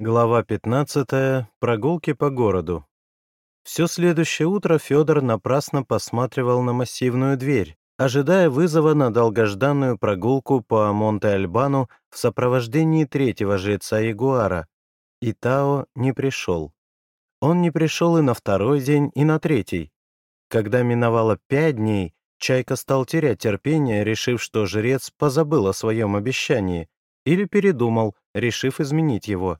Глава 15. Прогулки по городу. Все следующее утро Федор напрасно посматривал на массивную дверь, ожидая вызова на долгожданную прогулку по Монте-Альбану в сопровождении третьего жреца Ягуара. И Тао не пришел. Он не пришел и на второй день, и на третий. Когда миновало пять дней, Чайка стал терять терпение, решив, что жрец позабыл о своем обещании, или передумал, решив изменить его.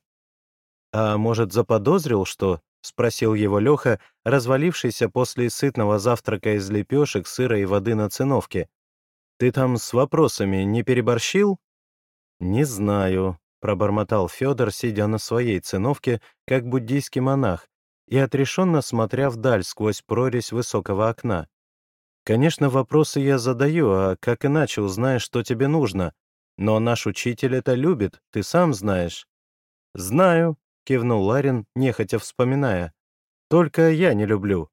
«А может, заподозрил, что?» — спросил его Леха, развалившийся после сытного завтрака из лепешек, сыра и воды на циновке. «Ты там с вопросами не переборщил?» «Не знаю», — пробормотал Федор, сидя на своей циновке, как буддийский монах, и отрешенно смотря вдаль сквозь прорезь высокого окна. «Конечно, вопросы я задаю, а как иначе узнаешь, что тебе нужно? Но наш учитель это любит, ты сам знаешь». «Знаю», кивнул Ларин, нехотя вспоминая. «Только я не люблю».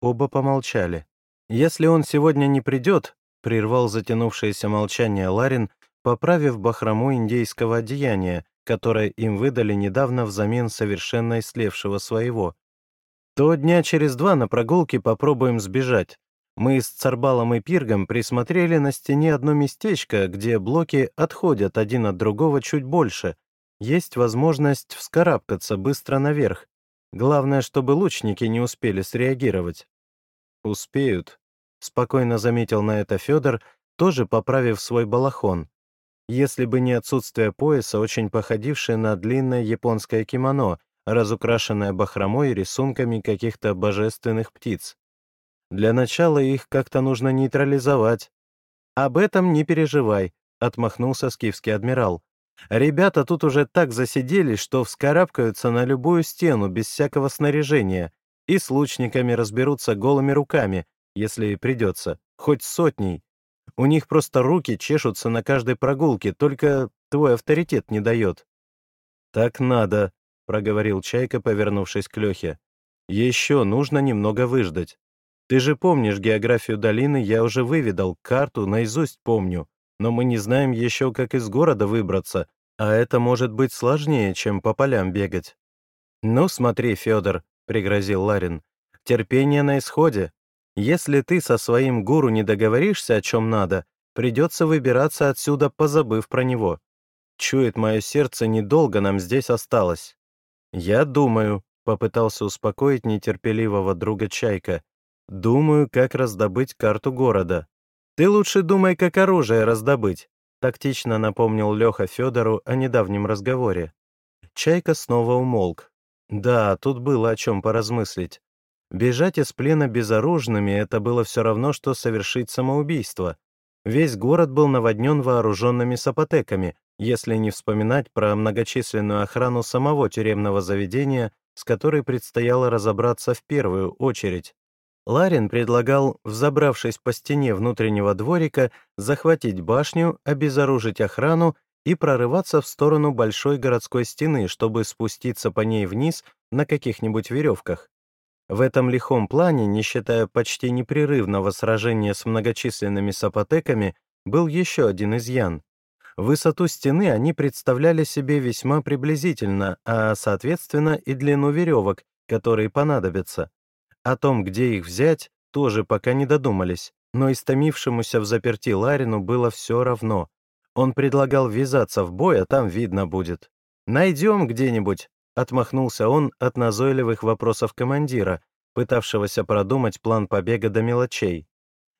Оба помолчали. «Если он сегодня не придет», — прервал затянувшееся молчание Ларин, поправив бахрому индейского одеяния, которое им выдали недавно взамен совершенно истлевшего своего. «То дня через два на прогулке попробуем сбежать. Мы с Царбалом и Пиргом присмотрели на стене одно местечко, где блоки отходят один от другого чуть больше, есть возможность вскарабкаться быстро наверх. Главное, чтобы лучники не успели среагировать. «Успеют», — спокойно заметил на это Федор, тоже поправив свой балахон. Если бы не отсутствие пояса, очень походившее на длинное японское кимоно, разукрашенное бахромой и рисунками каких-то божественных птиц. Для начала их как-то нужно нейтрализовать. «Об этом не переживай», — отмахнулся скифский адмирал. Ребята тут уже так засиделись, что вскарабкаются на любую стену без всякого снаряжения и с лучниками разберутся голыми руками, если придется, хоть сотней. У них просто руки чешутся на каждой прогулке, только твой авторитет не дает. «Так надо», — проговорил Чайка, повернувшись к Лехе. «Еще нужно немного выждать. Ты же помнишь географию долины, я уже выведал, карту наизусть помню но мы не знаем еще, как из города выбраться, а это может быть сложнее, чем по полям бегать». «Ну, смотри, Федор», — пригрозил Ларин, — «терпение на исходе. Если ты со своим гуру не договоришься, о чем надо, придется выбираться отсюда, позабыв про него. Чует мое сердце, недолго нам здесь осталось». «Я думаю», — попытался успокоить нетерпеливого друга Чайка, «думаю, как раздобыть карту города. «Ты лучше думай, как оружие раздобыть», — тактично напомнил Леха Федору о недавнем разговоре. Чайка снова умолк. Да, тут было о чем поразмыслить. Бежать из плена безоружными — это было все равно, что совершить самоубийство. Весь город был наводнен вооруженными сапотеками, если не вспоминать про многочисленную охрану самого тюремного заведения, с которой предстояло разобраться в первую очередь. Ларин предлагал, взобравшись по стене внутреннего дворика, захватить башню, обезоружить охрану и прорываться в сторону большой городской стены, чтобы спуститься по ней вниз на каких-нибудь веревках. В этом лихом плане, не считая почти непрерывного сражения с многочисленными сапотеками, был еще один изъян. Высоту стены они представляли себе весьма приблизительно, а, соответственно, и длину веревок, которые понадобятся. О том, где их взять, тоже пока не додумались, но истомившемуся в заперти Ларину было все равно. Он предлагал ввязаться в бой, а там видно будет. «Найдем где-нибудь», — отмахнулся он от назойливых вопросов командира, пытавшегося продумать план побега до мелочей.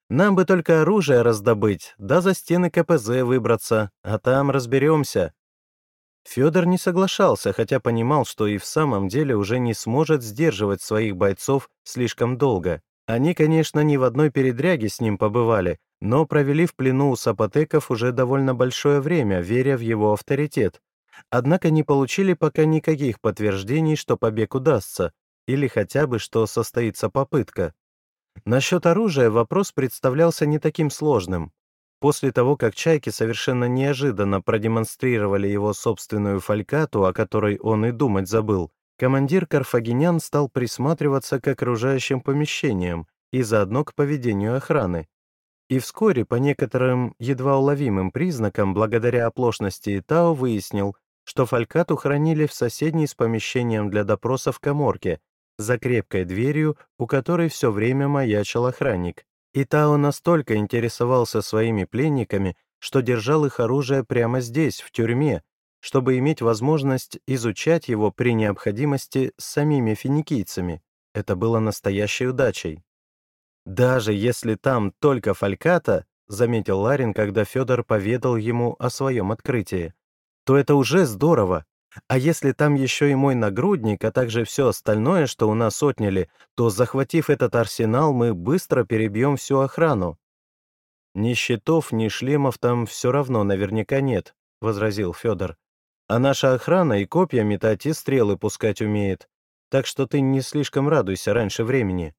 «Нам бы только оружие раздобыть, да за стены КПЗ выбраться, а там разберемся». Федор не соглашался, хотя понимал, что и в самом деле уже не сможет сдерживать своих бойцов слишком долго. Они, конечно, не в одной передряге с ним побывали, но провели в плену у сапотеков уже довольно большое время, веря в его авторитет. Однако не получили пока никаких подтверждений, что побег удастся, или хотя бы, что состоится попытка. Насчет оружия вопрос представлялся не таким сложным. После того, как «Чайки» совершенно неожиданно продемонстрировали его собственную фалькату, о которой он и думать забыл, командир карфагенян стал присматриваться к окружающим помещениям и заодно к поведению охраны. И вскоре, по некоторым едва уловимым признакам, благодаря оплошности Итао, выяснил, что Фалькату хранили в соседней с помещением для допросов коморке, за крепкой дверью, у которой все время маячил охранник. И Тао настолько интересовался своими пленниками, что держал их оружие прямо здесь, в тюрьме, чтобы иметь возможность изучать его при необходимости с самими финикийцами. Это было настоящей удачей. «Даже если там только фальката», — заметил Ларин, когда Федор поведал ему о своем открытии, то это уже здорово. А если там еще и мой нагрудник, а также все остальное, что у нас отняли, то, захватив этот арсенал, мы быстро перебьем всю охрану. «Ни щитов, ни шлемов там все равно наверняка нет», — возразил Федор. «А наша охрана и копья метать, и стрелы пускать умеет. Так что ты не слишком радуйся раньше времени».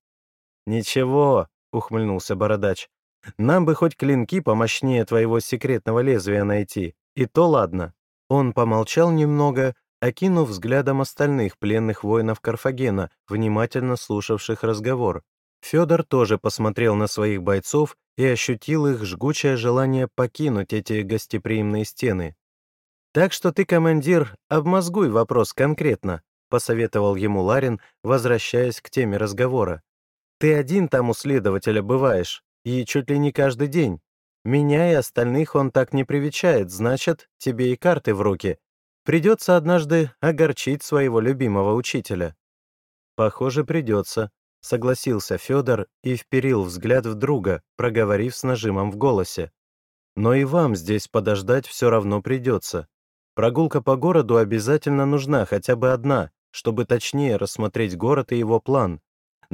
«Ничего», — ухмыльнулся Бородач. «Нам бы хоть клинки помощнее твоего секретного лезвия найти. И то ладно». Он помолчал немного, окинув взглядом остальных пленных воинов Карфагена, внимательно слушавших разговор. Федор тоже посмотрел на своих бойцов и ощутил их жгучее желание покинуть эти гостеприимные стены. «Так что ты, командир, обмозгуй вопрос конкретно», посоветовал ему Ларин, возвращаясь к теме разговора. «Ты один там у следователя бываешь, и чуть ли не каждый день. Меня и остальных он так не привечает, значит, тебе и карты в руки. Придется однажды огорчить своего любимого учителя». «Похоже, придется», — согласился Федор и вперил взгляд в друга, проговорив с нажимом в голосе. «Но и вам здесь подождать все равно придется. Прогулка по городу обязательно нужна, хотя бы одна, чтобы точнее рассмотреть город и его план,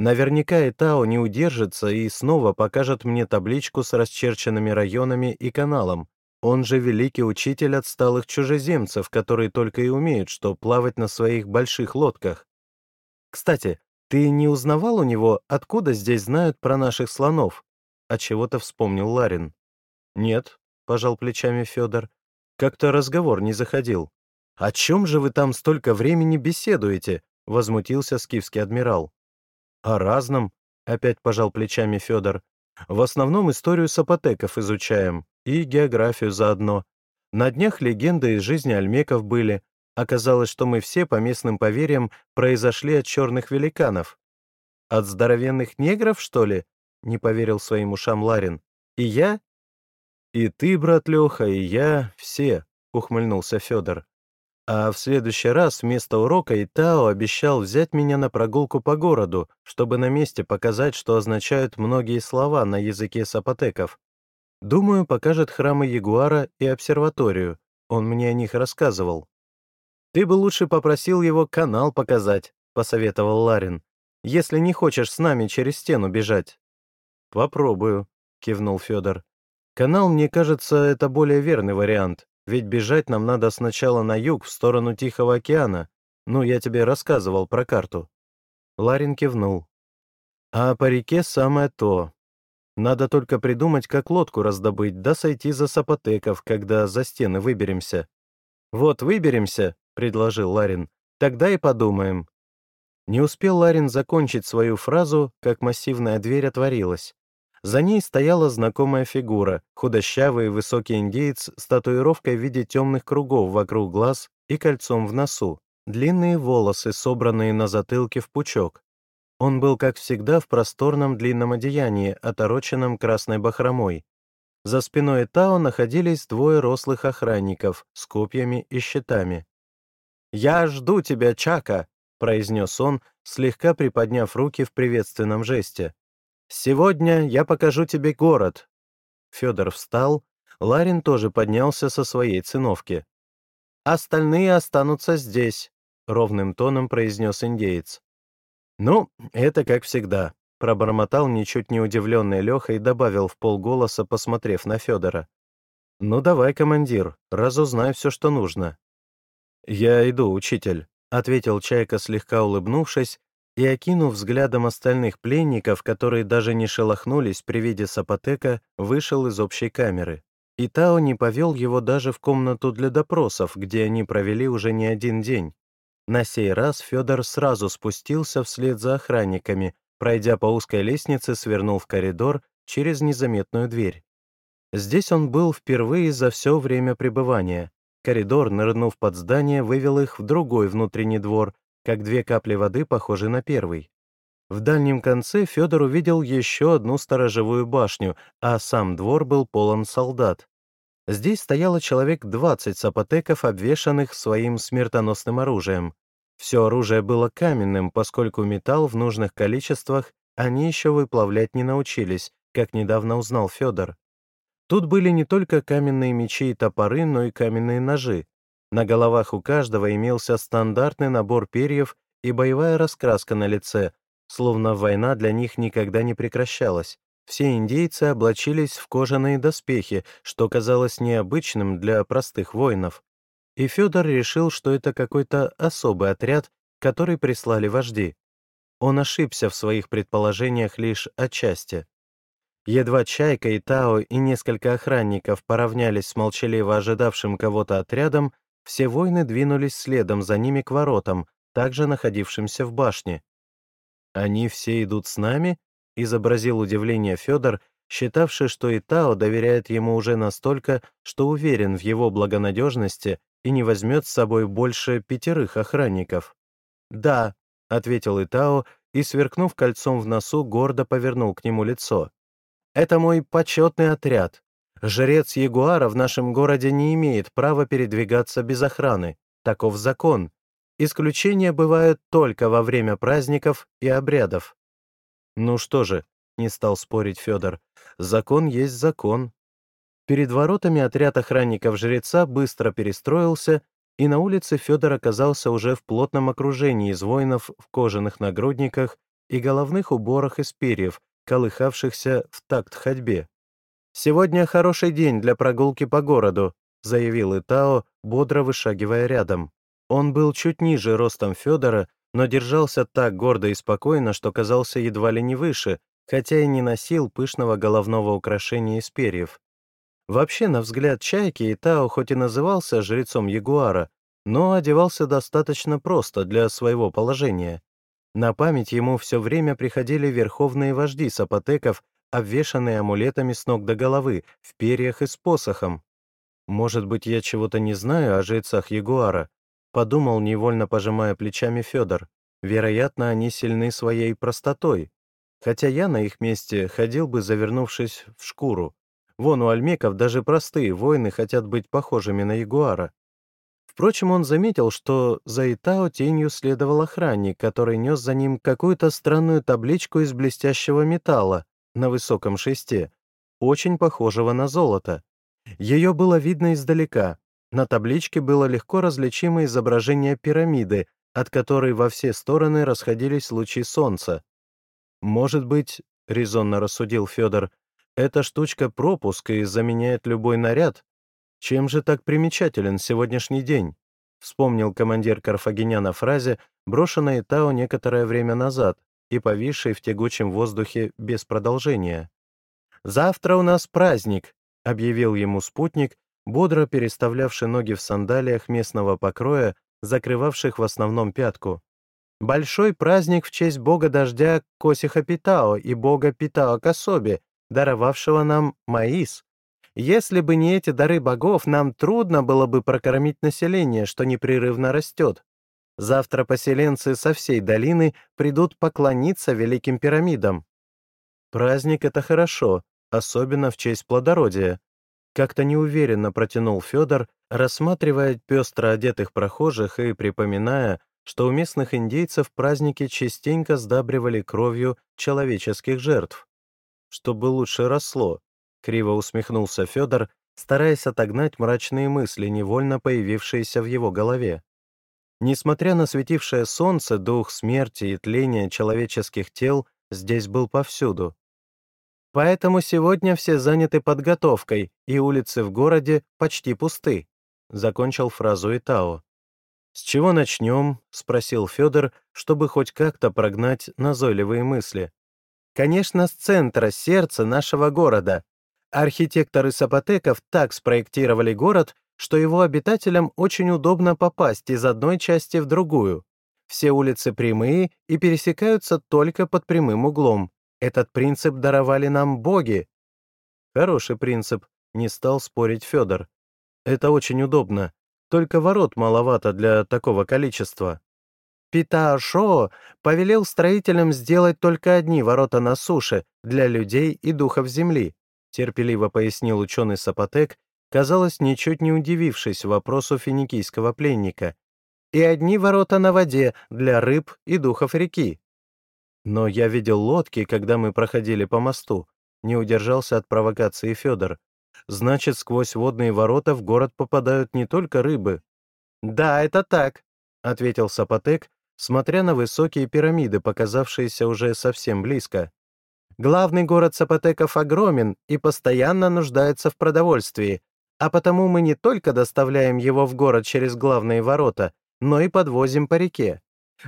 Наверняка Итао не удержится и снова покажет мне табличку с расчерченными районами и каналом. Он же великий учитель отсталых чужеземцев, которые только и умеют, что плавать на своих больших лодках. Кстати, ты не узнавал у него, откуда здесь знают про наших слонов? От чего-то вспомнил Ларин. Нет, пожал плечами Федор. Как-то разговор не заходил. О чем же вы там столько времени беседуете? возмутился скифский адмирал. «О разном», — опять пожал плечами Федор. «В основном историю сапотеков изучаем, и географию заодно. На днях легенды из жизни альмеков были. Оказалось, что мы все, по местным поверьям, произошли от черных великанов». «От здоровенных негров, что ли?» — не поверил своим ушам Ларин. «И я?» «И ты, брат Леха, и я, все», — ухмыльнулся Федор. А в следующий раз вместо урока Итао обещал взять меня на прогулку по городу, чтобы на месте показать, что означают многие слова на языке сапотеков. Думаю, покажет храмы Ягуара и обсерваторию. Он мне о них рассказывал. «Ты бы лучше попросил его канал показать», — посоветовал Ларин, «если не хочешь с нами через стену бежать». «Попробую», — кивнул Федор. «Канал, мне кажется, это более верный вариант. Ведь бежать нам надо сначала на юг, в сторону Тихого океана. Ну, я тебе рассказывал про карту». Ларин кивнул. «А по реке самое то. Надо только придумать, как лодку раздобыть, да сойти за сапотеков, когда за стены выберемся». «Вот выберемся», — предложил Ларин, — «тогда и подумаем». Не успел Ларин закончить свою фразу, как массивная дверь отворилась. За ней стояла знакомая фигура, худощавый высокий индеец с татуировкой в виде темных кругов вокруг глаз и кольцом в носу, длинные волосы, собранные на затылке в пучок. Он был, как всегда, в просторном длинном одеянии, отороченном красной бахромой. За спиной Тао находились двое рослых охранников с копьями и щитами. «Я жду тебя, Чака!» — произнес он, слегка приподняв руки в приветственном жесте. «Сегодня я покажу тебе город». Федор встал, Ларин тоже поднялся со своей циновки. «Остальные останутся здесь», — ровным тоном произнес индеец. «Ну, это как всегда», — пробормотал ничуть не удивленный Леха и добавил в полголоса, посмотрев на Федора. «Ну давай, командир, разузнай все, что нужно». «Я иду, учитель», — ответил Чайка, слегка улыбнувшись, и, окинув взглядом остальных пленников, которые даже не шелохнулись при виде Сапотека, вышел из общей камеры. И Тао не повел его даже в комнату для допросов, где они провели уже не один день. На сей раз Федор сразу спустился вслед за охранниками, пройдя по узкой лестнице, свернул в коридор через незаметную дверь. Здесь он был впервые за все время пребывания. Коридор, нырнув под здание, вывел их в другой внутренний двор, как две капли воды, похожие на первый. В дальнем конце Федор увидел еще одну сторожевую башню, а сам двор был полон солдат. Здесь стояло человек 20 сапотеков, обвешанных своим смертоносным оружием. Все оружие было каменным, поскольку металл в нужных количествах они еще выплавлять не научились, как недавно узнал Федор. Тут были не только каменные мечи и топоры, но и каменные ножи. На головах у каждого имелся стандартный набор перьев и боевая раскраска на лице, словно война для них никогда не прекращалась. Все индейцы облачились в кожаные доспехи, что казалось необычным для простых воинов. И Федор решил, что это какой-то особый отряд, который прислали вожди. Он ошибся в своих предположениях лишь отчасти. Едва Чайка и Тао и несколько охранников поравнялись с молчаливо ожидавшим кого-то отрядом, все воины двинулись следом за ними к воротам, также находившимся в башне. «Они все идут с нами?» — изобразил удивление Федор, считавший, что Итао доверяет ему уже настолько, что уверен в его благонадежности и не возьмет с собой больше пятерых охранников. «Да», — ответил Итао и, сверкнув кольцом в носу, гордо повернул к нему лицо. «Это мой почетный отряд. Жрец Ягуара в нашем городе не имеет права передвигаться без охраны. Таков закон. Исключения бывают только во время праздников и обрядов. Ну что же, не стал спорить Федор, закон есть закон. Перед воротами отряд охранников жреца быстро перестроился, и на улице Федор оказался уже в плотном окружении из воинов в кожаных нагрудниках и головных уборах из перьев, колыхавшихся в такт ходьбе. «Сегодня хороший день для прогулки по городу», заявил Итао, бодро вышагивая рядом. Он был чуть ниже ростом Федора, но держался так гордо и спокойно, что казался едва ли не выше, хотя и не носил пышного головного украшения из перьев. Вообще, на взгляд Чайки, Итао хоть и назывался жрецом Ягуара, но одевался достаточно просто для своего положения. На память ему все время приходили верховные вожди сапотеков, обвешанные амулетами с ног до головы, в перьях и с посохом. Может быть, я чего-то не знаю о жрецах Ягуара, Подумал, невольно пожимая плечами Федор. Вероятно, они сильны своей простотой. Хотя я на их месте ходил бы, завернувшись в шкуру. Вон у альмеков даже простые воины хотят быть похожими на ягуара. Впрочем, он заметил, что за Итао тенью следовал охранник, который нес за ним какую-то странную табличку из блестящего металла на высоком шесте, очень похожего на золото. Ее было видно издалека, на табличке было легко различимо изображение пирамиды, от которой во все стороны расходились лучи солнца. «Может быть, — резонно рассудил Федор, — эта штучка пропуск и заменяет любой наряд? Чем же так примечателен сегодняшний день?» Вспомнил командир Карфагеняна фразе, брошенной Тао некоторое время назад и повисшей в тягучем воздухе без продолжения. «Завтра у нас праздник», — объявил ему спутник, бодро переставлявший ноги в сандалиях местного покроя, закрывавших в основном пятку. Большой праздник в честь бога дождя Косиха Питао и бога Питао Кособи, даровавшего нам маис. Если бы не эти дары богов, нам трудно было бы прокормить население, что непрерывно растет. Завтра поселенцы со всей долины придут поклониться великим пирамидам. Праздник — это хорошо, особенно в честь плодородия, как-то неуверенно протянул Федор, рассматривая пестро одетых прохожих и припоминая, что у местных индейцев праздники частенько сдабривали кровью человеческих жертв. Чтобы лучше росло, криво усмехнулся Федор, стараясь отогнать мрачные мысли, невольно появившиеся в его голове. Несмотря на светившее солнце, дух смерти и тления человеческих тел здесь был повсюду. Поэтому сегодня все заняты подготовкой, и улицы в городе почти пусты», — закончил фразу Итао. «С чего начнем?» — спросил Федор, чтобы хоть как-то прогнать назойливые мысли. «Конечно, с центра, сердца нашего города. Архитекторы Сапотеков так спроектировали город, что его обитателям очень удобно попасть из одной части в другую. Все улицы прямые и пересекаются только под прямым углом. Этот принцип даровали нам боги. Хороший принцип, не стал спорить Федор. Это очень удобно. только ворот маловато для такого количества. Питаошо повелел строителям сделать только одни ворота на суше для людей и духов земли, терпеливо пояснил ученый Сапотек, казалось, ничуть не удивившись вопросу финикийского пленника, и одни ворота на воде для рыб и духов реки. Но я видел лодки, когда мы проходили по мосту, не удержался от провокации Федор. Значит, сквозь водные ворота в город попадают не только рыбы. Да, это так, ответил Сапотек, смотря на высокие пирамиды, показавшиеся уже совсем близко. Главный город Сапотеков огромен и постоянно нуждается в продовольствии, а потому мы не только доставляем его в город через главные ворота, но и подвозим по реке.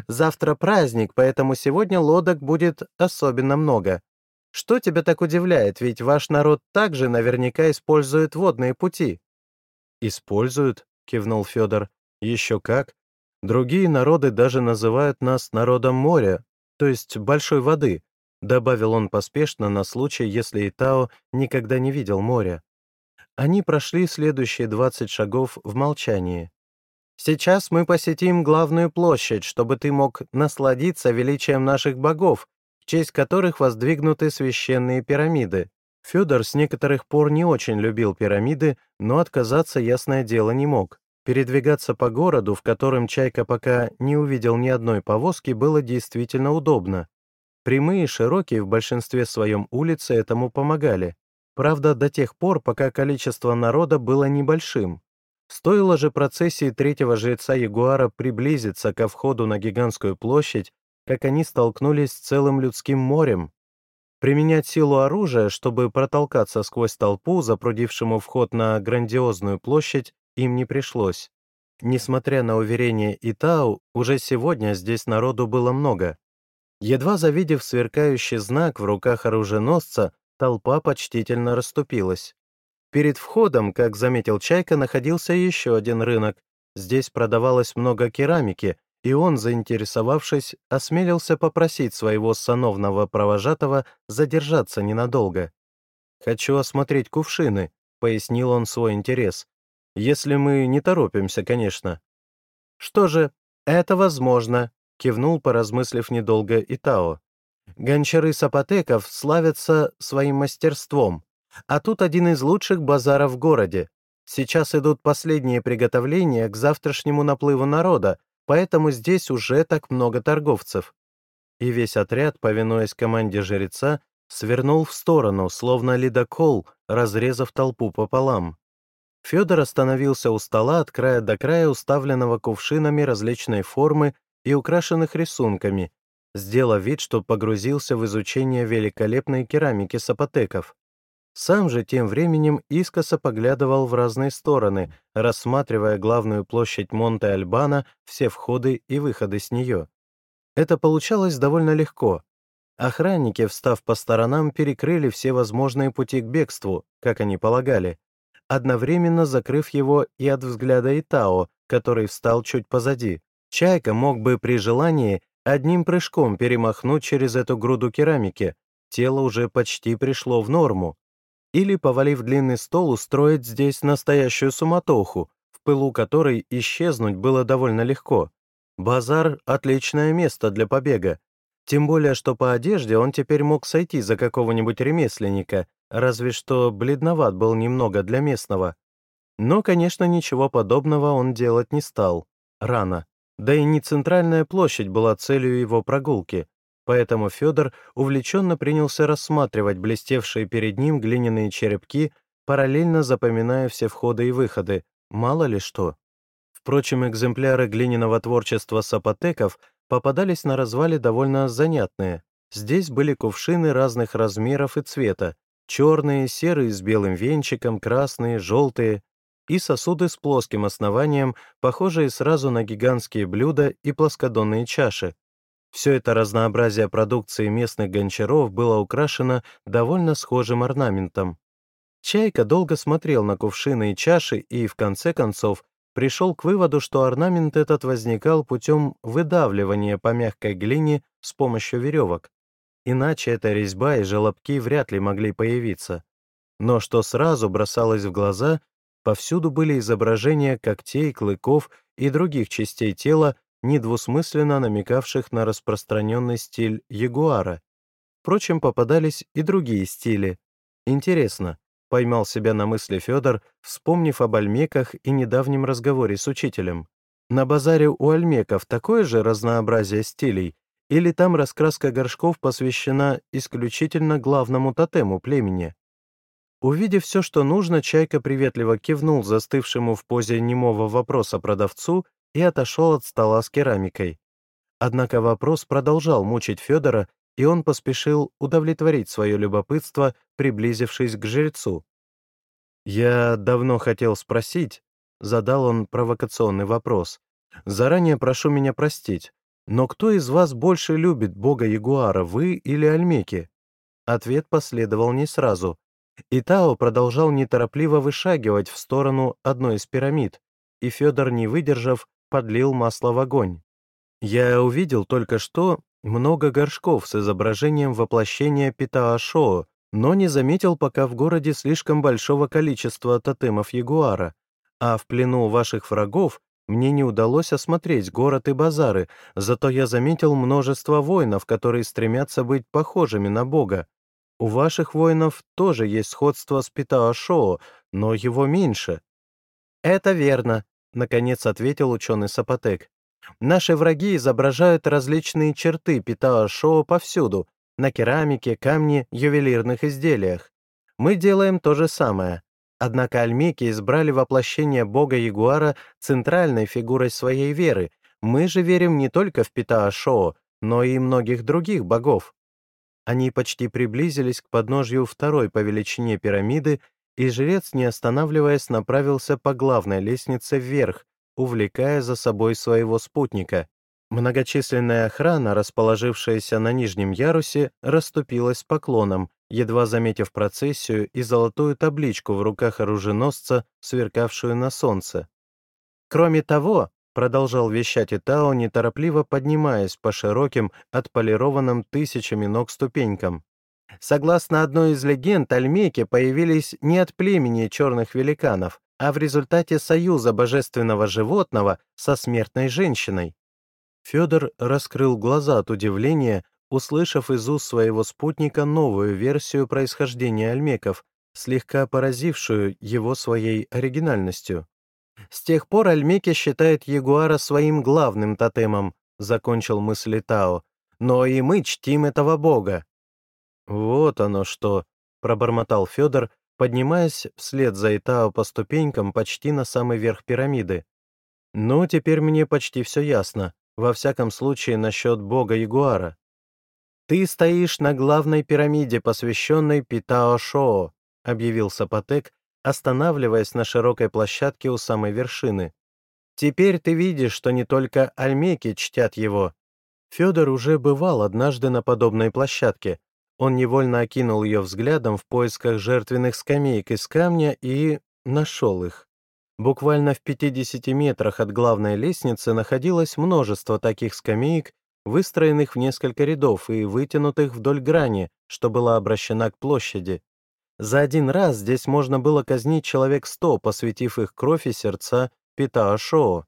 Завтра праздник, поэтому сегодня лодок будет особенно много. Что тебя так удивляет, ведь ваш народ также наверняка использует водные пути». «Используют?» — кивнул Федор. «Еще как. Другие народы даже называют нас народом моря, то есть большой воды, добавил он поспешно на случай, если Итао никогда не видел моря. Они прошли следующие 20 шагов в молчании. «Сейчас мы посетим главную площадь, чтобы ты мог насладиться величием наших богов, в честь которых воздвигнуты священные пирамиды». Федор с некоторых пор не очень любил пирамиды, но отказаться, ясное дело, не мог. Передвигаться по городу, в котором Чайка пока не увидел ни одной повозки, было действительно удобно. Прямые, широкие в большинстве своем улицы этому помогали. Правда, до тех пор, пока количество народа было небольшим. Стоило же процессии третьего жреца Ягуара приблизиться ко входу на гигантскую площадь, как они столкнулись с целым людским морем. Применять силу оружия, чтобы протолкаться сквозь толпу, запрудившему вход на грандиозную площадь, им не пришлось. Несмотря на уверение Итау, уже сегодня здесь народу было много. Едва завидев сверкающий знак в руках оруженосца, толпа почтительно расступилась. Перед входом, как заметил Чайка, находился еще один рынок. Здесь продавалось много керамики, и он, заинтересовавшись, осмелился попросить своего сановного провожатого задержаться ненадолго. «Хочу осмотреть кувшины», — пояснил он свой интерес. Если мы не торопимся, конечно. Что же, это возможно, кивнул, поразмыслив недолго Итао. Гончары сапотеков славятся своим мастерством, а тут один из лучших базаров в городе. Сейчас идут последние приготовления к завтрашнему наплыву народа, поэтому здесь уже так много торговцев. И весь отряд, повинуясь команде жреца, свернул в сторону, словно ледокол, разрезав толпу пополам. Федор остановился у стола от края до края, уставленного кувшинами различной формы и украшенных рисунками, сделав вид, что погрузился в изучение великолепной керамики сапотеков. Сам же тем временем искоса поглядывал в разные стороны, рассматривая главную площадь Монте-Альбана, все входы и выходы с нее. Это получалось довольно легко. Охранники, встав по сторонам, перекрыли все возможные пути к бегству, как они полагали, одновременно закрыв его и от взгляда Итао, который встал чуть позади. Чайка мог бы при желании одним прыжком перемахнуть через эту груду керамики, тело уже почти пришло в норму. Или, повалив длинный стол, устроить здесь настоящую суматоху, в пылу которой исчезнуть было довольно легко. Базар — отличное место для побега. Тем более, что по одежде он теперь мог сойти за какого-нибудь ремесленника, разве что бледноват был немного для местного. Но, конечно, ничего подобного он делать не стал. Рано. Да и не центральная площадь была целью его прогулки, поэтому Федор увлеченно принялся рассматривать блестевшие перед ним глиняные черепки, параллельно запоминая все входы и выходы, мало ли что. Впрочем, экземпляры глиняного творчества сапотеков попадались на развале довольно занятные. Здесь были кувшины разных размеров и цвета, черные, серые с белым венчиком, красные, желтые и сосуды с плоским основанием, похожие сразу на гигантские блюда и плоскодонные чаши. Все это разнообразие продукции местных гончаров было украшено довольно схожим орнаментом. Чайка долго смотрел на кувшины и чаши и, в конце концов, пришел к выводу, что орнамент этот возникал путем выдавливания по мягкой глине с помощью веревок. Иначе эта резьба и желобки вряд ли могли появиться. Но что сразу бросалось в глаза, Повсюду были изображения когтей, клыков и других частей тела, недвусмысленно намекавших на распространенный стиль ягуара. Впрочем, попадались и другие стили. Интересно, поймал себя на мысли Федор, вспомнив об альмеках и недавнем разговоре с учителем. На базаре у альмеков такое же разнообразие стилей, или там раскраска горшков посвящена исключительно главному тотему племени? Увидев все, что нужно, Чайка приветливо кивнул застывшему в позе немого вопроса продавцу и отошел от стола с керамикой. Однако вопрос продолжал мучить Федора, и он поспешил удовлетворить свое любопытство, приблизившись к жрецу. «Я давно хотел спросить», — задал он провокационный вопрос. «Заранее прошу меня простить, но кто из вас больше любит бога Ягуара, вы или Альмеки?» Ответ последовал не сразу, и Тао продолжал неторопливо вышагивать в сторону одной из пирамид, и Федор, не выдержав, подлил масло в огонь. Я увидел только что много горшков с изображением воплощения Питаашоо, но не заметил пока в городе слишком большого количества тотемов ягуара, а в плену ваших врагов мне не удалось осмотреть город и базары, зато я заметил множество воинов, которые стремятся быть похожими на Бога, у ваших воинов тоже есть сходство с Питаошоо, но его меньше». «Это верно», — наконец ответил ученый Сапотек. «Наши враги изображают различные черты Питаошоо повсюду, на керамике, камне, ювелирных изделиях. Мы делаем то же самое. Однако альмеки избрали воплощение бога Ягуара центральной фигурой своей веры. Мы же верим не только в Питаошоо, но и многих других богов. Они почти приблизились к подножью второй по величине пирамиды, и жрец, не останавливаясь, направился по главной лестнице вверх, увлекая за собой своего спутника. Многочисленная охрана, расположившаяся на нижнем ярусе, расступилась поклоном, едва заметив процессию и золотую табличку в руках оруженосца, сверкавшую на солнце. Кроме того, Продолжал вещать Итао, неторопливо поднимаясь по широким, отполированным тысячами ног ступенькам. Согласно одной из легенд, альмеки появились не от племени черных великанов, а в результате союза божественного животного со смертной женщиной. Федор раскрыл глаза от удивления, услышав из уст своего спутника новую версию происхождения альмеков, слегка поразившую его своей оригинальностью. С тех пор Альмеки считает ягуара своим главным тотемом, закончил мысли Тао. Но и мы чтим этого бога. Вот оно что, пробормотал Федор, поднимаясь вслед за Итао по ступенькам почти на самый верх пирамиды. Ну, теперь мне почти все ясно, во всяком случае насчет бога Ягуара. «Ты стоишь на главной пирамиде, посвященной Питао-Шоо», объявил Сапотек, останавливаясь на широкой площадке у самой вершины. «Теперь ты видишь, что не только альмеки чтят его». Федор уже бывал однажды на подобной площадке. Он невольно окинул ее взглядом в поисках жертвенных скамеек из камня и нашел их. Буквально в 50 метрах от главной лестницы находилось множество таких скамеек, выстроенных в несколько рядов и вытянутых вдоль грани, что была обращена к площади. За один раз здесь можно было казнить человек сто, посвятив их кровь и сердца Питаашоо.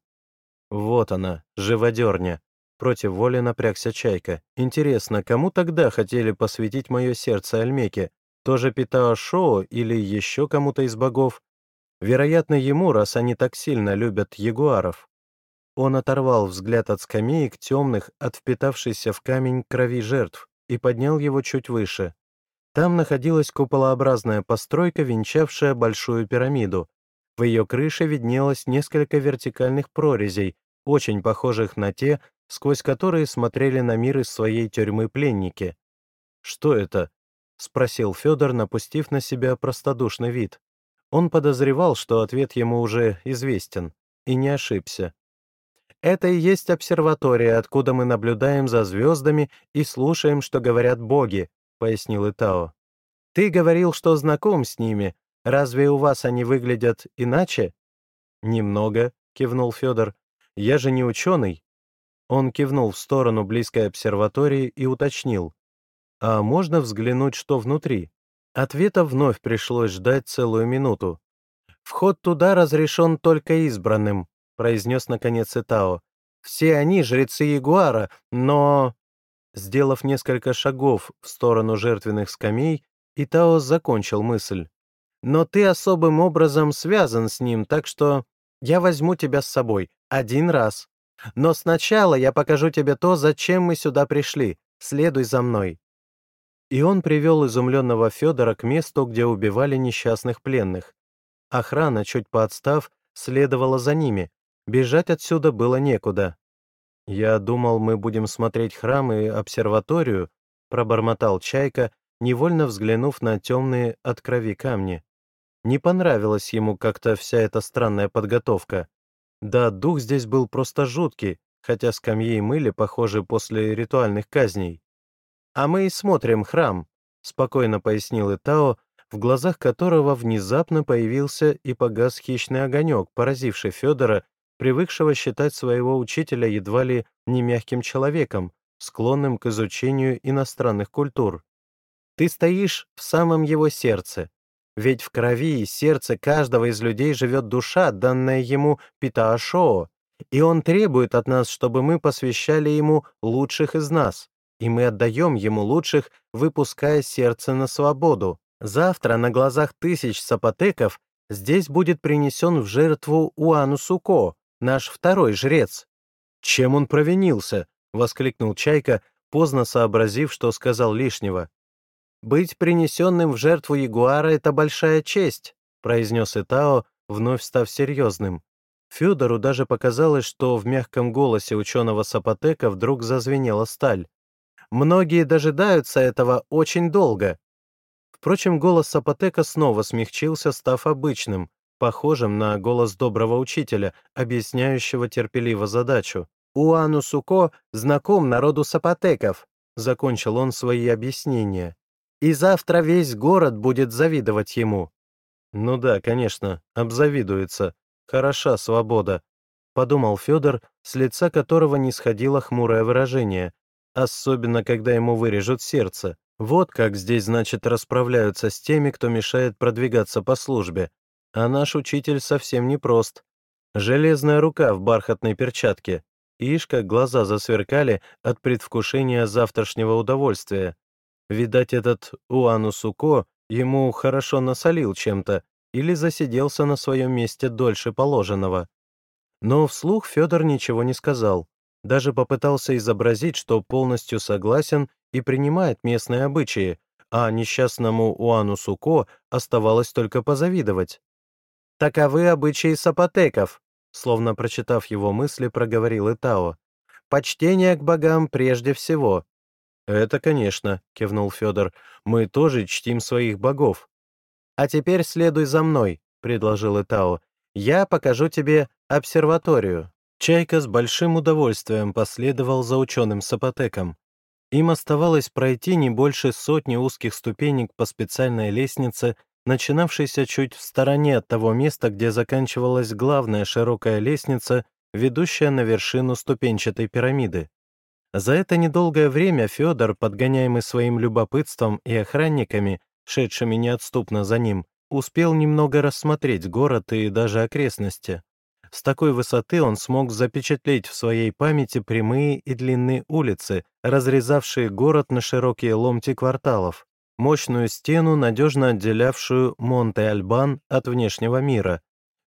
Вот она, живодерня. Против воли напрягся Чайка. Интересно, кому тогда хотели посвятить мое сердце Альмеке? Тоже Питаашоо или еще кому-то из богов? Вероятно, ему, раз они так сильно любят ягуаров. Он оторвал взгляд от скамеек темных, от впитавшейся в камень крови жертв, и поднял его чуть выше. Там находилась куполообразная постройка, венчавшая большую пирамиду. В ее крыше виднелось несколько вертикальных прорезей, очень похожих на те, сквозь которые смотрели на мир из своей тюрьмы пленники. «Что это?» — спросил Федор, напустив на себя простодушный вид. Он подозревал, что ответ ему уже известен, и не ошибся. «Это и есть обсерватория, откуда мы наблюдаем за звездами и слушаем, что говорят боги», — пояснил Итао. «Ты говорил, что знаком с ними. Разве у вас они выглядят иначе?» «Немного», — кивнул Федор. «Я же не ученый». Он кивнул в сторону близкой обсерватории и уточнил. «А можно взглянуть, что внутри?» Ответа вновь пришлось ждать целую минуту. «Вход туда разрешен только избранным», — произнес наконец Итао. «Все они жрецы Ягуара, но...» Сделав несколько шагов в сторону жертвенных скамей, Итао закончил мысль. «Но ты особым образом связан с ним, так что я возьму тебя с собой. Один раз. Но сначала я покажу тебе то, зачем мы сюда пришли. Следуй за мной». И он привел изумленного Федора к месту, где убивали несчастных пленных. Охрана, чуть поотстав, следовала за ними. Бежать отсюда было некуда. «Я думал, мы будем смотреть храм и обсерваторию», пробормотал Чайка, невольно взглянув на темные от крови камни. Не понравилась ему как-то вся эта странная подготовка. Да, дух здесь был просто жуткий, хотя скамьи мыли похожи после ритуальных казней. «А мы и смотрим храм», — спокойно пояснил Итао, в глазах которого внезапно появился и погас хищный огонек, поразивший Федора, привыкшего считать своего учителя едва ли не мягким человеком, склонным к изучению иностранных культур. «Ты стоишь в самом его сердце, ведь в крови и сердце каждого из людей живет душа, данная ему Питаашоо, и он требует от нас, чтобы мы посвящали ему лучших из нас и мы отдаем ему лучших, выпуская сердце на свободу. Завтра на глазах тысяч сапотеков здесь будет принесен в жертву Уану Суко, наш второй жрец. «Чем он провинился?» — воскликнул Чайка, поздно сообразив, что сказал лишнего. «Быть принесенным в жертву Ягуара — это большая честь», — произнес Итао, вновь став серьезным. Федору даже показалось, что в мягком голосе ученого Сапотека вдруг зазвенела сталь. Многие дожидаются этого очень долго. Впрочем, голос Сапотека снова смягчился, став обычным, похожим на голос доброго учителя, объясняющего терпеливо задачу. «Уану Суко знаком народу сапотеков», — закончил он свои объяснения. «И завтра весь город будет завидовать ему». «Ну да, конечно, обзавидуется. Хороша свобода», — подумал Федор, с лица которого не сходило хмурое выражение, Особенно, когда ему вырежут сердце. Вот как здесь, значит, расправляются с теми, кто мешает продвигаться по службе. А наш учитель совсем не прост. Железная рука в бархатной перчатке. Ишь, как глаза засверкали от предвкушения завтрашнего удовольствия. Видать, этот Уану Суко ему хорошо насолил чем-то или засиделся на своем месте дольше положенного. Но вслух Федор ничего не сказал. Даже попытался изобразить, что полностью согласен и принимает местные обычаи, а несчастному Уану Суко оставалось только позавидовать. «Таковы обычаи сапотеков», словно прочитав его мысли, проговорил Итао. «Почтение к богам прежде всего». «Это, конечно», — кивнул Федор, — «мы тоже чтим своих богов». «А теперь следуй за мной», — предложил Итао. «Я покажу тебе обсерваторию». Чайка с большим удовольствием последовал за ученым Сапотеком. Им оставалось пройти не больше сотни узких ступенек по специальной лестнице, начинавшейся чуть в стороне от того места, где заканчивалась главная широкая лестница, ведущая на вершину ступенчатой пирамиды. За это недолгое время Федор, подгоняемый своим любопытством и охранниками, шедшими неотступно за ним, успел немного рассмотреть город и даже окрестности. С такой высоты он смог запечатлеть в своей памяти прямые и длинные улицы, разрезавшие город на широкие ломти кварталов, мощную стену, надежно отделявшую Монте-Альбан от внешнего мира,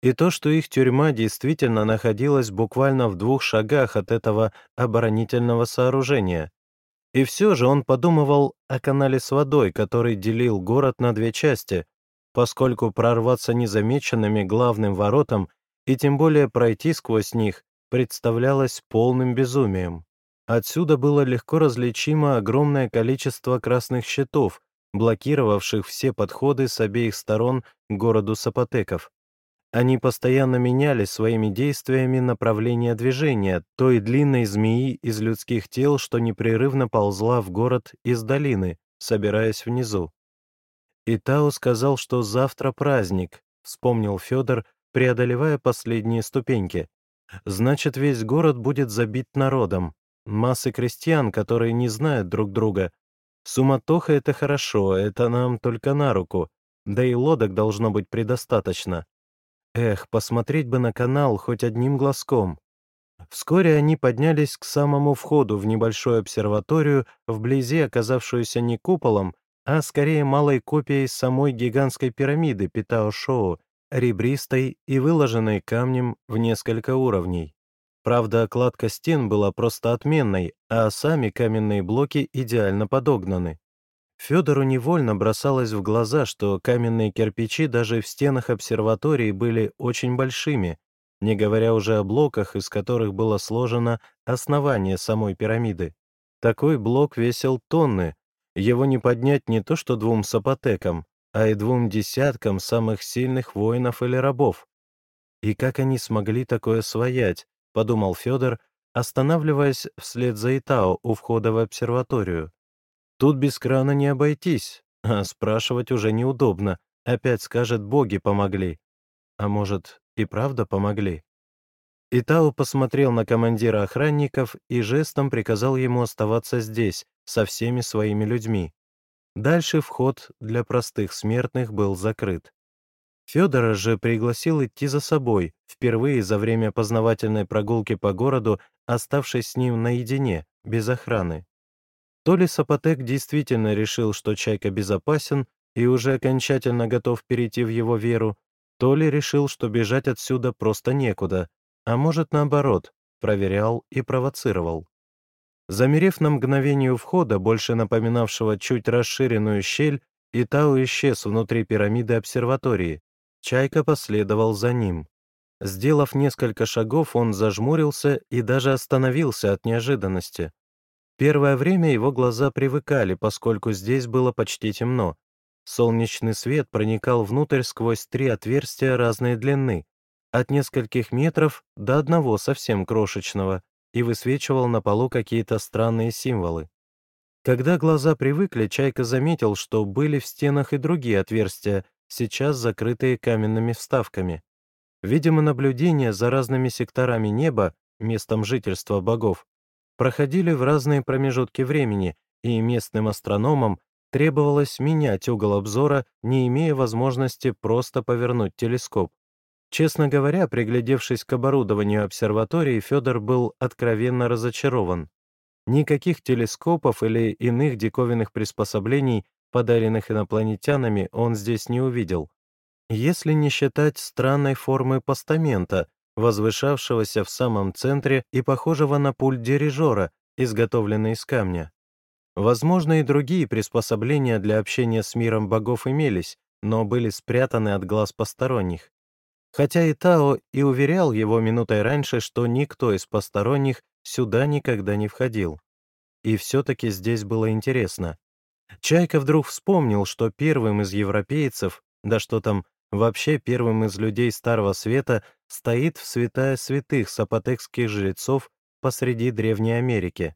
и то, что их тюрьма действительно находилась буквально в двух шагах от этого оборонительного сооружения. И все же он подумывал о канале с водой, который делил город на две части, поскольку прорваться незамеченными главным воротам и тем более пройти сквозь них представлялось полным безумием. Отсюда было легко различимо огромное количество красных щитов, блокировавших все подходы с обеих сторон к городу Сапотеков. Они постоянно меняли своими действиями направление движения той длинной змеи из людских тел, что непрерывно ползла в город из долины, собираясь внизу. Итао сказал, что завтра праздник, вспомнил Федор, преодолевая последние ступеньки. Значит, весь город будет забит народом. Массы крестьян, которые не знают друг друга. Суматоха — это хорошо, это нам только на руку. Да и лодок должно быть предостаточно. Эх, посмотреть бы на канал хоть одним глазком. Вскоре они поднялись к самому входу в небольшую обсерваторию, вблизи оказавшуюся не куполом, а скорее малой копией самой гигантской пирамиды Питао-Шоу, ребристой и выложенной камнем в несколько уровней. Правда, кладка стен была просто отменной, а сами каменные блоки идеально подогнаны. Федору невольно бросалось в глаза, что каменные кирпичи даже в стенах обсерватории были очень большими, не говоря уже о блоках, из которых было сложено основание самой пирамиды. Такой блок весил тонны, его не поднять не то что двум сапотекам, а и двум десяткам самых сильных воинов или рабов. И как они смогли такое своять, подумал Федор, останавливаясь вслед за Итао у входа в обсерваторию. Тут без крана не обойтись, а спрашивать уже неудобно, опять скажет «боги помогли». А может, и правда помогли? Итао посмотрел на командира охранников и жестом приказал ему оставаться здесь, со всеми своими людьми. Дальше вход для простых смертных был закрыт. Федора же пригласил идти за собой, впервые за время познавательной прогулки по городу, оставшись с ним наедине, без охраны. То ли Сапотек действительно решил, что Чайка безопасен и уже окончательно готов перейти в его веру, то ли решил, что бежать отсюда просто некуда, а может, наоборот, проверял и провоцировал. Замерев на мгновение у входа, больше напоминавшего чуть расширенную щель, Итау исчез внутри пирамиды обсерватории. Чайка последовал за ним. Сделав несколько шагов, он зажмурился и даже остановился от неожиданности. Первое время его глаза привыкали, поскольку здесь было почти темно. Солнечный свет проникал внутрь сквозь три отверстия разной длины, от нескольких метров до одного совсем крошечного, и высвечивал на полу какие-то странные символы. Когда глаза привыкли, Чайка заметил, что были в стенах и другие отверстия, сейчас закрытые каменными вставками. Видимо, наблюдения за разными секторами неба, местом жительства богов, проходили в разные промежутки времени, и местным астрономам требовалось менять угол обзора, не имея возможности просто повернуть телескоп. Честно говоря, приглядевшись к оборудованию обсерватории, Федор был откровенно разочарован. Никаких телескопов или иных диковинных приспособлений, подаренных инопланетянами, он здесь не увидел. Если не считать странной формы постамента, возвышавшегося в самом центре и похожего на пульт дирижера, изготовленный из камня. Возможно, и другие приспособления для общения с миром богов имелись, но были спрятаны от глаз посторонних. Хотя и Тао и уверял его минутой раньше, что никто из посторонних сюда никогда не входил. И все-таки здесь было интересно. Чайка вдруг вспомнил, что первым из европейцев, да что там, вообще первым из людей Старого Света, стоит в святая святых сапотекских жрецов посреди Древней Америки.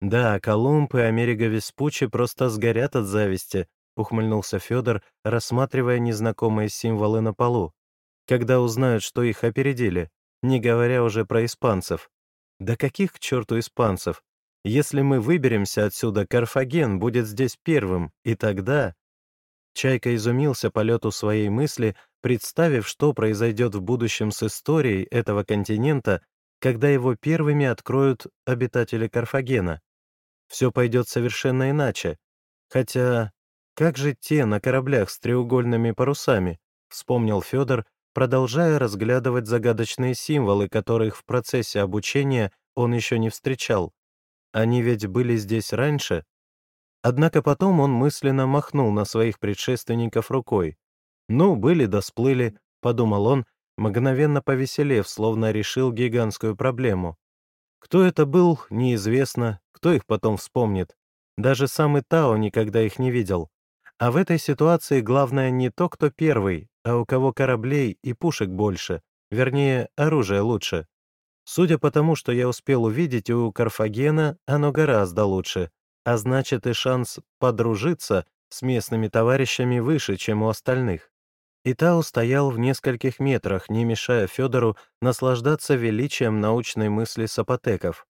«Да, Колумб и Америка Веспуччи просто сгорят от зависти», — ухмыльнулся Федор, рассматривая незнакомые символы на полу когда узнают, что их опередили, не говоря уже про испанцев. Да каких к черту испанцев? Если мы выберемся отсюда, Карфаген будет здесь первым, и тогда... Чайка изумился полету своей мысли, представив, что произойдет в будущем с историей этого континента, когда его первыми откроют обитатели Карфагена. Все пойдет совершенно иначе. Хотя, как же те на кораблях с треугольными парусами? Вспомнил Федор, продолжая разглядывать загадочные символы, которых в процессе обучения он еще не встречал. Они ведь были здесь раньше. Однако потом он мысленно махнул на своих предшественников рукой. «Ну, были да сплыли», — подумал он, мгновенно повеселев, словно решил гигантскую проблему. Кто это был, неизвестно, кто их потом вспомнит. Даже сам Итао никогда их не видел. А в этой ситуации главное не то, кто первый, а у кого кораблей и пушек больше, вернее, оружия лучше. Судя по тому, что я успел увидеть, у Карфагена оно гораздо лучше, а значит и шанс подружиться с местными товарищами выше, чем у остальных. Итау стоял в нескольких метрах, не мешая Федору наслаждаться величием научной мысли сапотеков.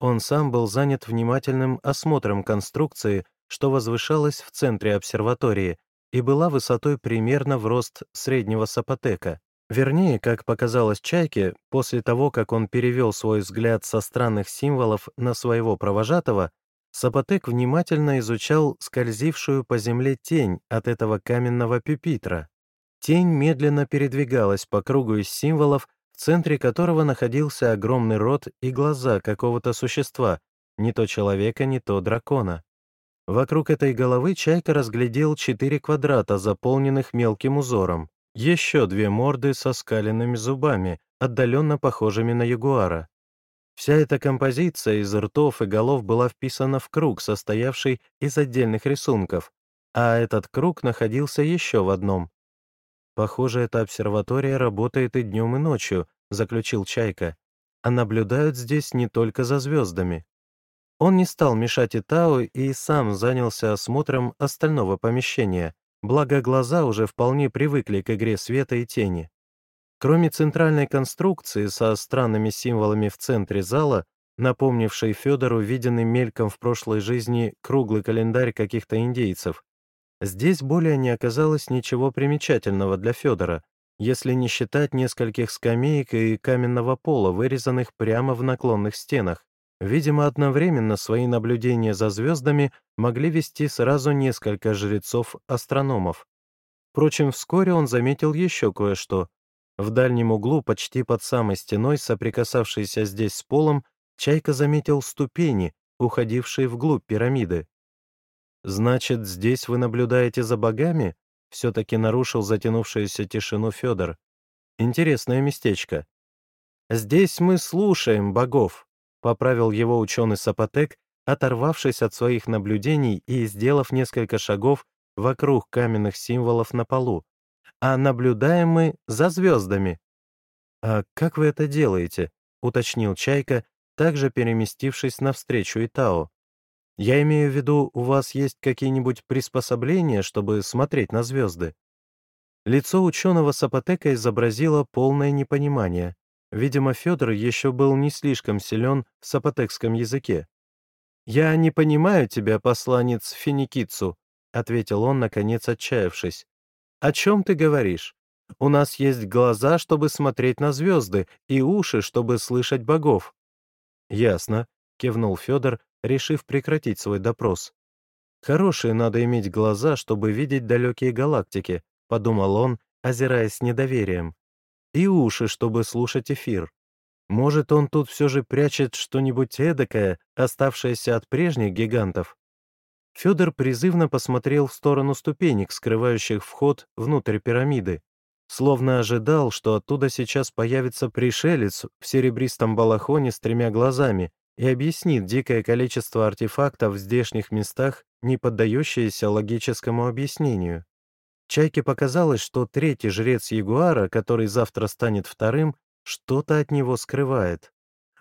Он сам был занят внимательным осмотром конструкции, что возвышалась в центре обсерватории, и была высотой примерно в рост среднего сапотека. Вернее, как показалось Чайке, после того, как он перевел свой взгляд со странных символов на своего провожатого, Сапотек внимательно изучал скользившую по земле тень от этого каменного пюпитра. Тень медленно передвигалась по кругу из символов, в центре которого находился огромный рот и глаза какого-то существа, не то человека, не то дракона. Вокруг этой головы Чайка разглядел четыре квадрата, заполненных мелким узором. Еще две морды со скаленными зубами, отдаленно похожими на ягуара. Вся эта композиция из ртов и голов была вписана в круг, состоявший из отдельных рисунков, а этот круг находился еще в одном. «Похоже, эта обсерватория работает и днем, и ночью», — заключил Чайка. «А наблюдают здесь не только за звездами». Он не стал мешать Итао и сам занялся осмотром остального помещения, благо глаза уже вполне привыкли к игре света и тени. Кроме центральной конструкции со странными символами в центре зала, напомнившей Федору виденный мельком в прошлой жизни круглый календарь каких-то индейцев, здесь более не оказалось ничего примечательного для Федора, если не считать нескольких скамеек и каменного пола, вырезанных прямо в наклонных стенах. Видимо, одновременно свои наблюдения за звездами могли вести сразу несколько жрецов-астрономов. Впрочем, вскоре он заметил еще кое-что. В дальнем углу, почти под самой стеной, соприкасавшейся здесь с полом, Чайка заметил ступени, уходившие вглубь пирамиды. «Значит, здесь вы наблюдаете за богами?» — все-таки нарушил затянувшуюся тишину Федор. «Интересное местечко. Здесь мы слушаем богов», — поправил его ученый Сапотек, оторвавшись от своих наблюдений и сделав несколько шагов вокруг каменных символов на полу. «А наблюдаем мы за звездами». «А как вы это делаете?» — уточнил Чайка, также переместившись навстречу Итао. «Я имею в виду, у вас есть какие-нибудь приспособления, чтобы смотреть на звезды?» Лицо ученого Сапотека изобразило полное непонимание. Видимо, Федор еще был не слишком силен в сапотекском языке. «Я не понимаю тебя, посланец Финикицу», — ответил он, наконец отчаявшись. «О чем ты говоришь? У нас есть глаза, чтобы смотреть на звезды, и уши, чтобы слышать богов». «Ясно», — кивнул Федор, решив прекратить свой допрос. «Хорошие надо иметь глаза, чтобы видеть далекие галактики», — подумал он, озираясь с недоверием и уши, чтобы слушать эфир. Может, он тут все же прячет что-нибудь эдакое, оставшееся от прежних гигантов? Федор призывно посмотрел в сторону ступенек, скрывающих вход внутрь пирамиды, словно ожидал, что оттуда сейчас появится пришелец в серебристом балахоне с тремя глазами и объяснит дикое количество артефактов в здешних местах, не поддающееся логическому объяснению. Чайке показалось, что третий жрец Ягуара, который завтра станет вторым, что-то от него скрывает.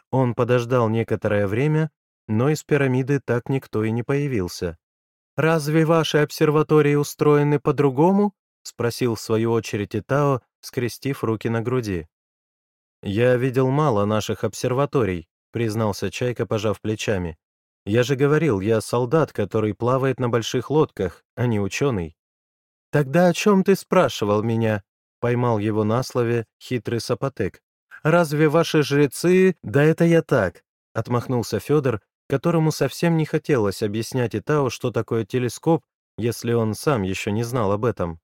Он подождал некоторое время, но из пирамиды так никто и не появился. «Разве ваши обсерватории устроены по-другому?» — спросил в свою очередь Итао, скрестив руки на груди. «Я видел мало наших обсерваторий», — признался Чайка, пожав плечами. «Я же говорил, я солдат, который плавает на больших лодках, а не ученый». «Тогда о чем ты спрашивал меня?» — поймал его на слове хитрый Сапотек. «Разве ваши жрецы...» «Да это я так», — отмахнулся Федор, которому совсем не хотелось объяснять Итао, что такое телескоп, если он сам еще не знал об этом.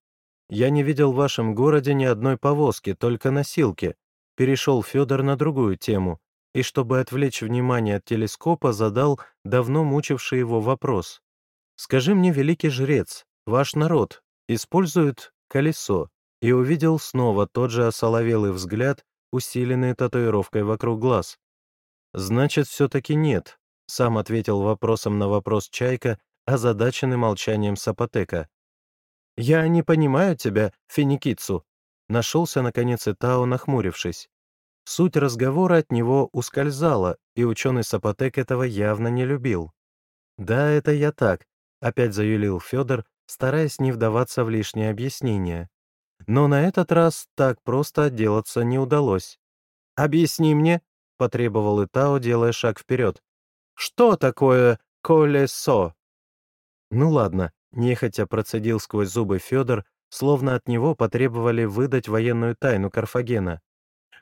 «Я не видел в вашем городе ни одной повозки, только носилки», — перешел Федор на другую тему, и, чтобы отвлечь внимание от телескопа, задал давно мучивший его вопрос. «Скажи мне, великий жрец, ваш народ, использует колесо, и увидел снова тот же осоловелый взгляд, усиленный татуировкой вокруг глаз. «Значит, все-таки нет», — сам ответил вопросом на вопрос Чайка, озадаченный молчанием Сапотека. «Я не понимаю тебя, Финикицу», — нашелся, наконец, Итао, нахмурившись. Суть разговора от него ускользала, и ученый Сапотек этого явно не любил. «Да, это я так», — опять заюлил Федор, стараясь не вдаваться в лишние объяснения. Но на этот раз так просто отделаться не удалось. «Объясни мне», — потребовал Итао, делая шаг вперед. «Что такое колесо?» «Ну ладно», — нехотя процедил сквозь зубы Федор, словно от него потребовали выдать военную тайну Карфагена.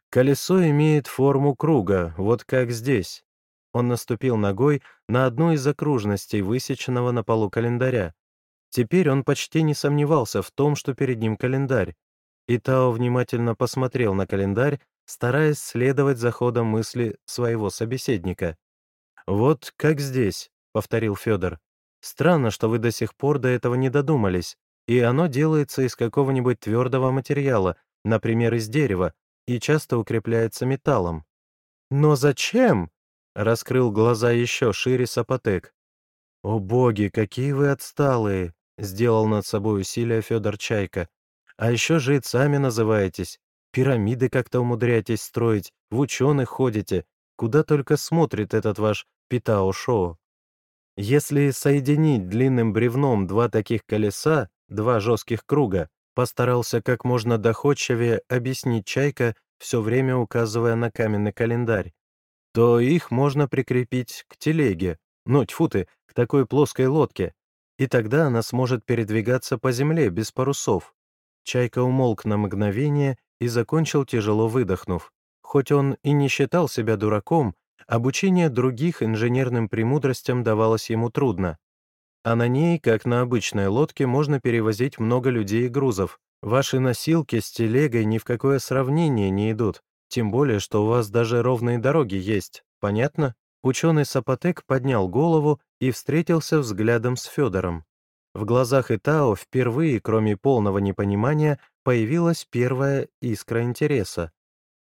Колесо имеет форму круга, вот как здесь. Он наступил ногой на одну из окружностей, высеченного на полу календаря. Теперь он почти не сомневался в том, что перед ним календарь. И Тао внимательно посмотрел на календарь, стараясь следовать за ходом мысли своего собеседника. «Вот как здесь», — повторил Федор. «Странно, что вы до сих пор до этого не додумались, и оно делается из какого-нибудь твердого материала, например, из дерева, и часто укрепляется металлом». «Но зачем?» — раскрыл глаза еще шире Сапотек. «О боги, какие вы отсталые!» — сделал над собой усилие Федор Чайка. «А еще жрецами называетесь, пирамиды как-то умудряетесь строить, в ученых ходите, куда только смотрит этот ваш Питао-шоу. Если соединить длинным бревном два таких колеса, два жестких круга, постарался как можно доходчивее объяснить Чайка, все время указывая на каменный календарь, то их можно прикрепить к телеге, ну, тьфу ты, к такой плоской лодке, и тогда она сможет передвигаться по земле без парусов. Чайка умолк на мгновение и закончил, тяжело выдохнув. Хоть он и не считал себя дураком, обучение других инженерным премудростям давалось ему трудно. А на ней, как на обычной лодке, можно перевозить много людей и грузов. Ваши носилки с телегой ни в какое сравнение не идут, тем более, что у вас даже ровные дороги есть. Понятно? Ученый Сапотек поднял голову и встретился взглядом с Федором. В глазах Итао впервые, кроме полного непонимания, появилась первая искра интереса.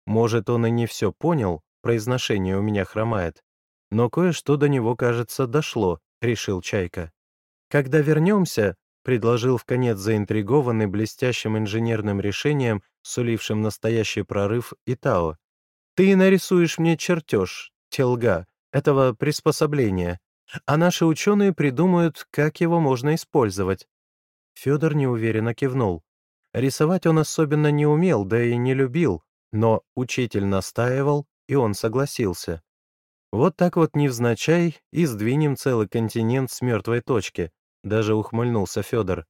Может, он и не все понял, произношение у меня хромает, но кое-что до него, кажется, дошло, решил Чайка. Когда вернемся, предложил в конец заинтригованный блестящим инженерным решением, сулившим настоящий прорыв Итао. «Ты нарисуешь мне чертеж, телга, этого приспособления, а наши ученые придумают, как его можно использовать». Федор неуверенно кивнул. Рисовать он особенно не умел, да и не любил, но учитель настаивал, и он согласился. Вот так вот невзначай и сдвинем целый континент с мертвой точки, даже ухмыльнулся Федор.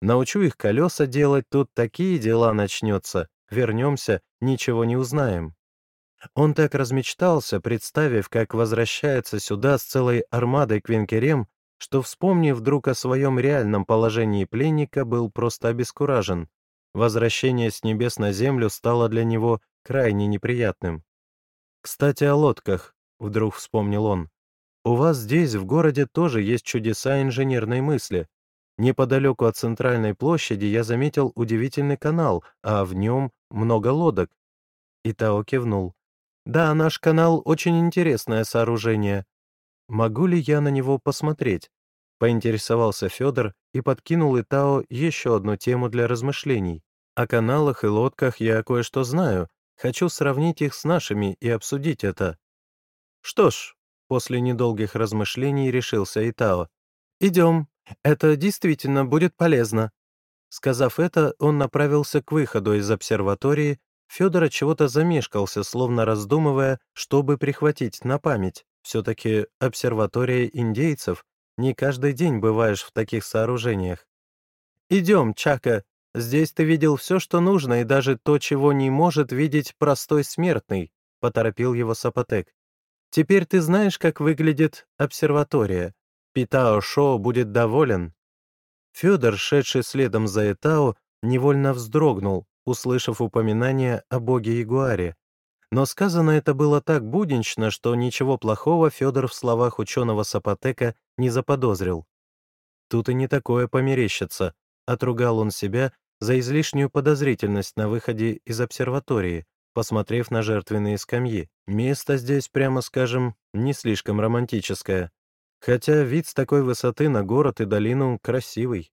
Научу их колеса делать, тут такие дела начнется. Вернемся, ничего не узнаем. Он так размечтался, представив, как возвращается сюда с целой армадой Квинкерем, что, вспомнив вдруг о своем реальном положении пленника, был просто обескуражен. Возвращение с небес на землю стало для него крайне неприятным. «Кстати, о лодках», — вдруг вспомнил он. «У вас здесь, в городе, тоже есть чудеса инженерной мысли. Неподалеку от центральной площади я заметил удивительный канал, а в нем много лодок». Итао кивнул. Да, наш канал — очень интересное сооружение. Могу ли я на него посмотреть? Поинтересовался Федор и подкинул Итао еще одну тему для размышлений. О каналах и лодках я кое-что знаю. Хочу сравнить их с нашими и обсудить это. Что ж, после недолгих размышлений решился Итао. «Идем. Это действительно будет полезно». Сказав это, он направился к выходу из обсерватории, Федор чего-то замешкался, словно раздумывая, чтобы прихватить на память. Все-таки обсерватория индейцев. Не каждый день бываешь в таких сооружениях. «Идем, Чака. Здесь ты видел все, что нужно, и даже то, чего не может видеть простой смертный», — поторопил его Сапотек. «Теперь ты знаешь, как выглядит обсерватория. Питао Шо будет доволен». Федор, шедший следом за Этао, невольно вздрогнул, услышав упоминание о боге Ягуаре. Но сказано это было так буднично, что ничего плохого Федор в словах ученого Сапотека не заподозрил. Тут и не такое померещится, отругал он себя за излишнюю подозрительность на выходе из обсерватории, посмотрев на жертвенные скамьи. Место здесь, прямо скажем, не слишком романтическое. Хотя вид с такой высоты на город и долину красивый.